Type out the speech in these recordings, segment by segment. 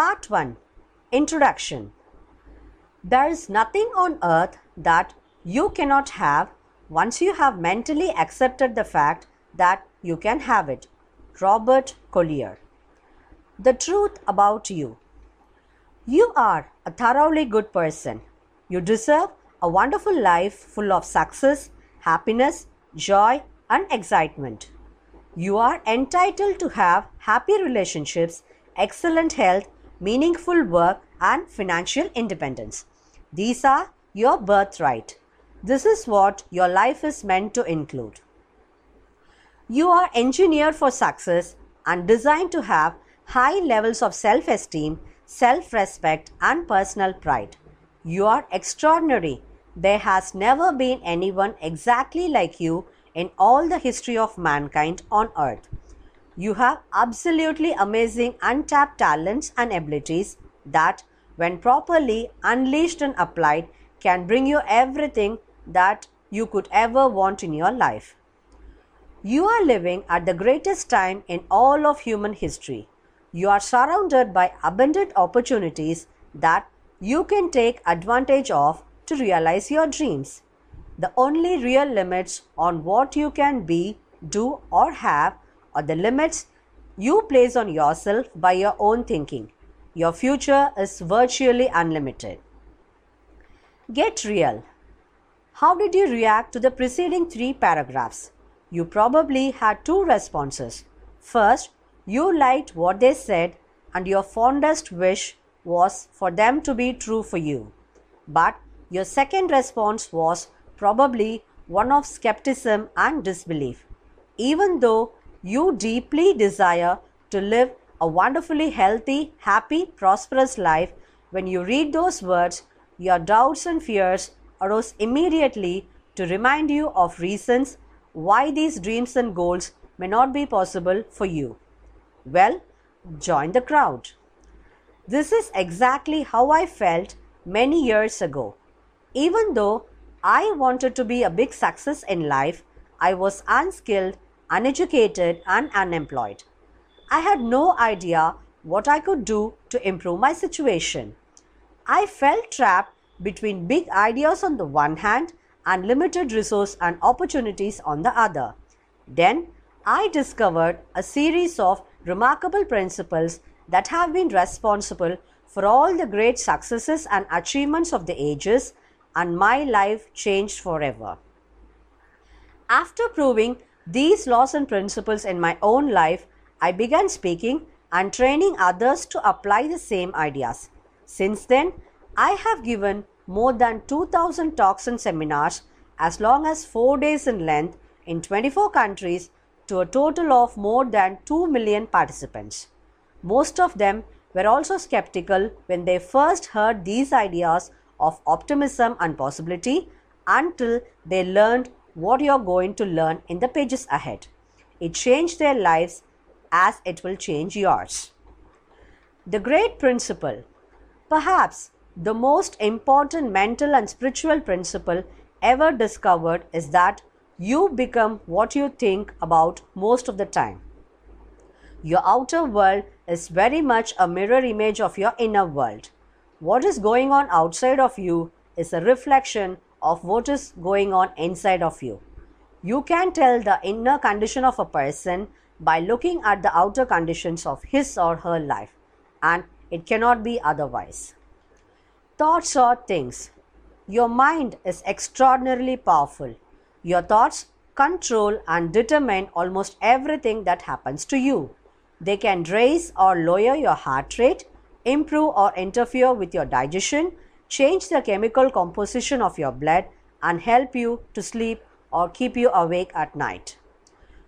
Part 1 Introduction There is nothing on earth that you cannot have once you have mentally accepted the fact that you can have it. Robert Collier. The truth about you. You are a thoroughly good person. You deserve a wonderful life full of success, happiness, joy, and excitement. You are entitled to have happy relationships, excellent health, meaningful work, and financial independence. These are your birthright. This is what your life is meant to include. You are engineered for success and designed to have high levels of self esteem, self respect, and personal pride. You are extraordinary. There has never been anyone exactly like you in all the history of mankind on earth. You have absolutely amazing untapped talents and abilities that, when properly unleashed and applied, can bring you everything that you could ever want in your life. You are living at the greatest time in all of human history. You are surrounded by abundant opportunities that you can take advantage of to realize your dreams. The only real limits on what you can be, do, or have are the limits you place on yourself by your own thinking. Your future is virtually unlimited. Get real. How did you react to the preceding three paragraphs? You probably had two responses. First, you liked what they said, and your fondest wish was for them to be true for you. But your second response was probably one of skepticism and disbelief. Even though you deeply desire to live a wonderfully healthy, happy, prosperous life, when you read those words, your doubts and fears arose immediately to remind you of reasons why these dreams and goals may not be possible for you. Well, join the crowd. This is exactly how I felt many years ago. Even though I wanted to be a big success in life, I was unskilled, uneducated, and unemployed. I had no idea what I could do to improve my situation. I felt trapped between big ideas on the one hand and limited resource and opportunities on the other. Then I discovered a series of remarkable principles that have been responsible for all the great successes and achievements of the ages, and my life changed forever. After proving these laws and principles in my own life, I began speaking and training others to apply the same ideas. Since then, I have given more than 2000 talks and seminars as long as 4 days in length in 24 countries to a total of more than 2 million participants. Most of them were also skeptical when they first heard these ideas of optimism and possibility until they learned what you're going to learn in the pages ahead. It changed their lives as it will change yours. The great principle. Perhaps the most important mental and spiritual principle ever discovered is that you become what you think about most of the time. Your outer world is very much a mirror image of your inner world. What is going on outside of you is a reflection of what is going on inside of you. You can tell the inner condition of a person by looking at the outer conditions of his or her life, and it cannot be otherwise. Thoughts are things. Your mind is extraordinarily powerful. Your thoughts control and determine almost everything that happens to you. They can raise or lower your heart rate, improve or interfere with your digestion, change the chemical composition of your blood, and help you to sleep or keep you awake at night.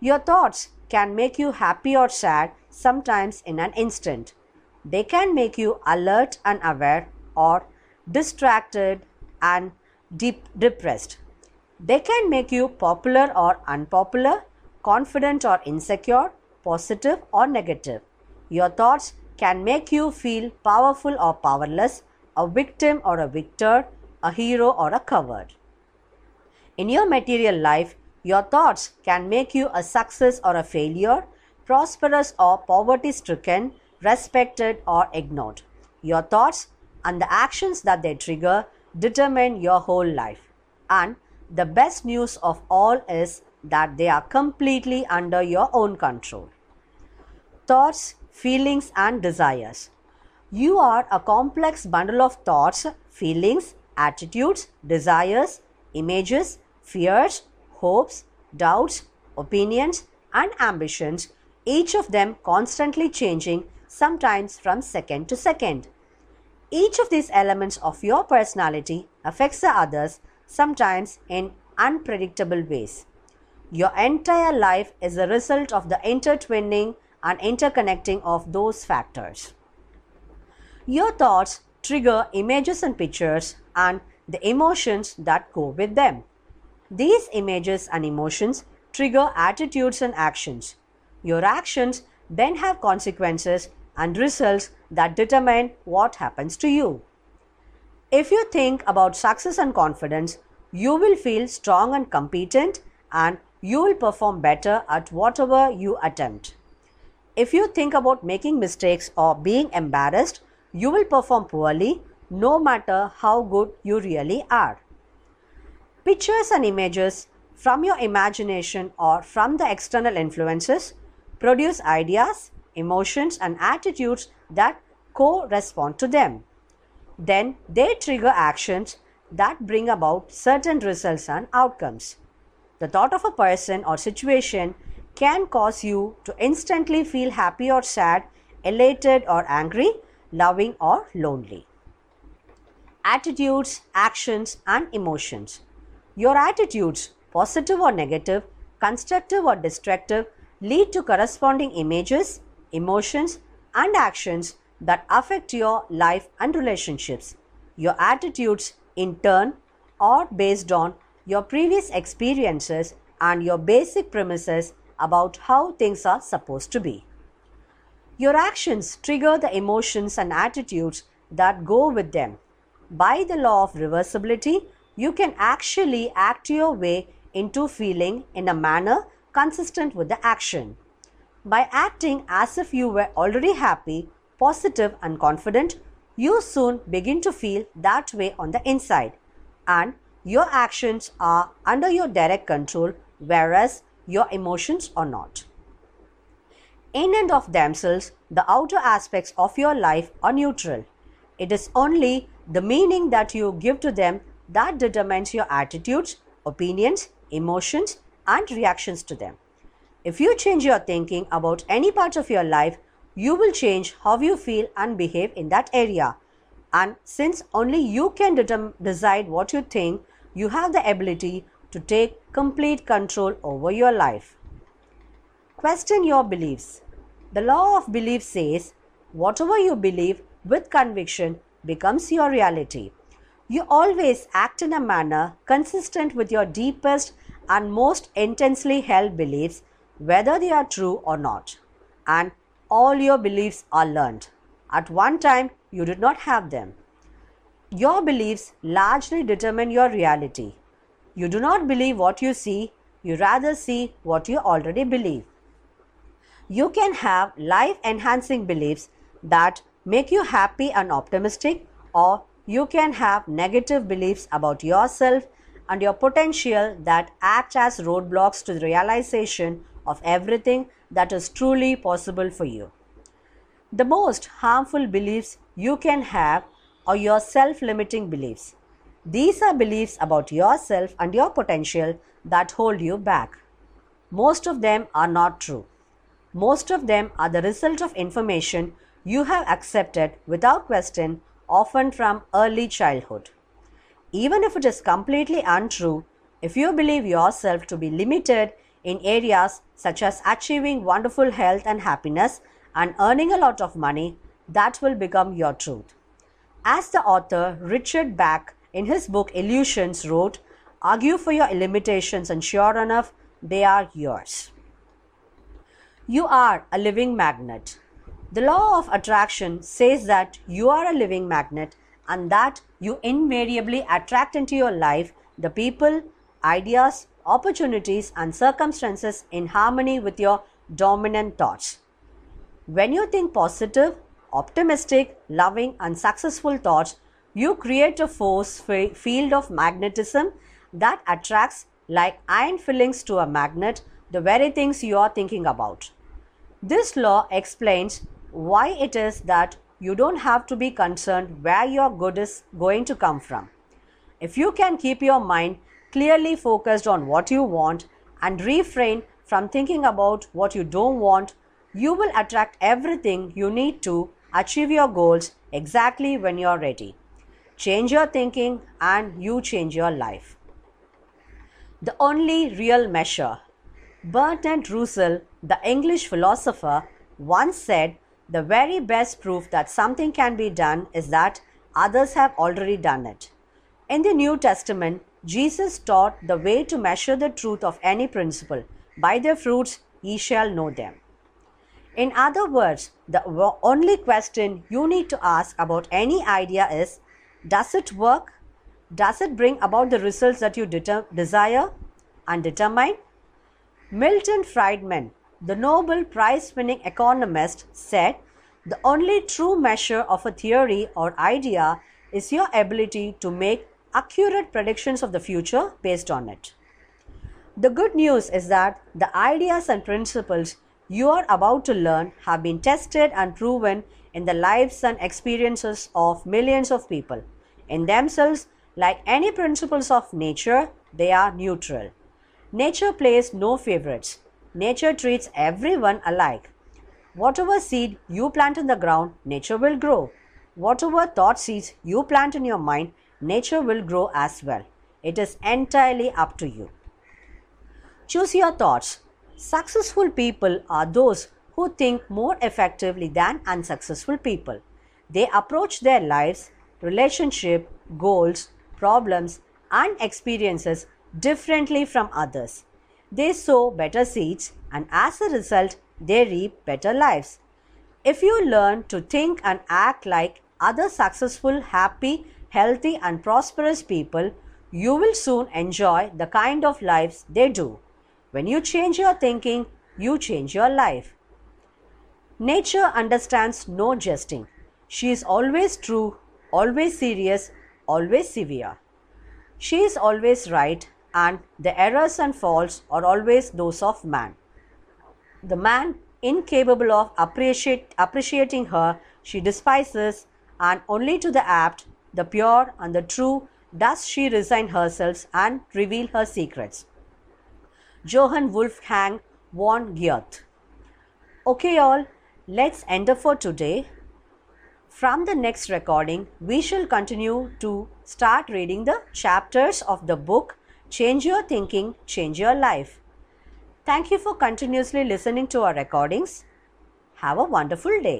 Your thoughts can make you happy or sad sometimes in an instant. They can make you alert and aware or distracted and deep depressed. They can make you popular or unpopular, confident or insecure, positive or negative. Your thoughts can make you feel powerful or powerless, a victim or a victor, a hero or a coward. In your material life, your thoughts can make you a success or a failure, prosperous or poverty stricken, respected, or ignored. Your thoughts and the actions that they trigger determine your whole life. And the best news of all is that they are completely under your own control. Thoughts, feelings, and desires. You are a complex bundle of thoughts, feelings, attitudes, desires, images, fears, hopes, doubts, opinions, and ambitions, each of them constantly changing, sometimes from second to second. Each of these elements of your personality affects the others, sometimes in unpredictable ways. Your entire life is a result of the intertwining and interconnecting of those factors. Your thoughts trigger images and pictures and the emotions that go with them. These images and emotions trigger attitudes and actions. Your actions then have consequences and results that determine what happens to you. If you think about success and confidence, you will feel strong and competent and you will perform better at whatever you attempt. If you think about making mistakes or being embarrassed, you will perform poorly no matter how good you really are. Pictures and images from your imagination or from the external influences produce ideas, emotions, and attitudes that correspond to them. Then they trigger actions that bring about certain results and outcomes. The thought of a person or situation can cause you to instantly feel happy or sad, elated or angry, loving or lonely. Attitudes, actions, and emotions. Your attitudes, positive or negative, constructive or destructive, lead to corresponding images, emotions, and actions that affect your life and relationships. Your attitudes, in turn, are based on your previous experiences and your basic premises about how things are supposed to be. Your actions trigger the emotions and attitudes that go with them. By the law of reversibility, you can actually act your way into feeling in a manner consistent with the action. By acting as if you were already happy, positive, and confident, you soon begin to feel that way on the inside. And your actions are under your direct control, whereas your emotions are not. In and of themselves, the outer aspects of your life are neutral. It is only the meaning that you give to them that determines your attitudes, opinions, emotions, and reactions to them. If you change your thinking about any part of your life, you will change how you feel and behave in that area. And since only you can decide what you think, you have the ability to take complete control over your life. Question your beliefs. The law of belief says whatever you believe with conviction becomes your reality. You always act in a manner consistent with your deepest and most intensely held beliefs, whether they are true or not. And all your beliefs are learned. At one time, you did not have them. Your beliefs largely determine your reality. You do not believe what you see, you rather see what you already believe. You can have life enhancing beliefs that make you happy and optimistic, or you can have negative beliefs about yourself and your potential that act as roadblocks to the realization of everything that is truly possible for you. The most harmful beliefs you can have are your self limiting beliefs. These are beliefs about yourself and your potential that hold you back. Most of them are not true. Most of them are the result of information you have accepted without question, often from early childhood. Even if it is completely untrue, if you believe yourself to be limited in areas such as achieving wonderful health and happiness and earning a lot of money, that will become your truth. As the author Richard Bach in his book Illusions wrote, argue for your limitations and sure enough, they are yours. You are a living magnet. The law of attraction says that you are a living magnet and that you invariably attract into your life the people, ideas, opportunities, and circumstances in harmony with your dominant thoughts. When you think positive, optimistic, loving, and successful thoughts, you create a force field of magnetism that attracts, like iron fillings to a magnet, the very things you are thinking about. This law explains why it is that you don't have to be concerned where your good is going to come from. If you can keep your mind clearly focused on what you want and refrain from thinking about what you don't want, you will attract everything you need to achieve your goals exactly when you're ready. Change your thinking and you change your life. The only real measure. Bertrand Russell, the English philosopher, once said, The very best proof that something can be done is that others have already done it. In the New Testament, Jesus taught the way to measure the truth of any principle. By their fruits ye shall know them. In other words, the only question you need to ask about any idea is Does it work? Does it bring about the results that you desire and determine? Milton Friedman, the Nobel Prize winning economist, said the only true measure of a theory or idea is your ability to make accurate predictions of the future based on it. The good news is that the ideas and principles you are about to learn have been tested and proven in the lives and experiences of millions of people. In themselves, like any principles of nature, they are neutral. Nature plays no favorites. Nature treats everyone alike. Whatever seed you plant in the ground, nature will grow. Whatever thought seeds you plant in your mind, nature will grow as well. It is entirely up to you. Choose your thoughts. Successful people are those who think more effectively than unsuccessful people. They approach their lives, relationship, goals, problems, and experiences differently from others. They sow better seeds and as a result, they reap better lives. If you learn to think and act like other successful, happy, healthy, and prosperous people, you will soon enjoy the kind of lives they do. When you change your thinking, you change your life. Nature understands no jesting. She is always true, always serious, always severe. She is always right, and the errors and faults are always those of man. The man incapable of appreciate, appreciating her, she despises, and only to the apt the pure and the true does she resign herself and reveal her secrets. Johann Wolfgang von Goethe. Okay, all, let's end up for today. From the next recording, we shall continue to start reading the chapters of the book Change Your Thinking, Change Your Life. Thank you for continuously listening to our recordings. Have a wonderful day.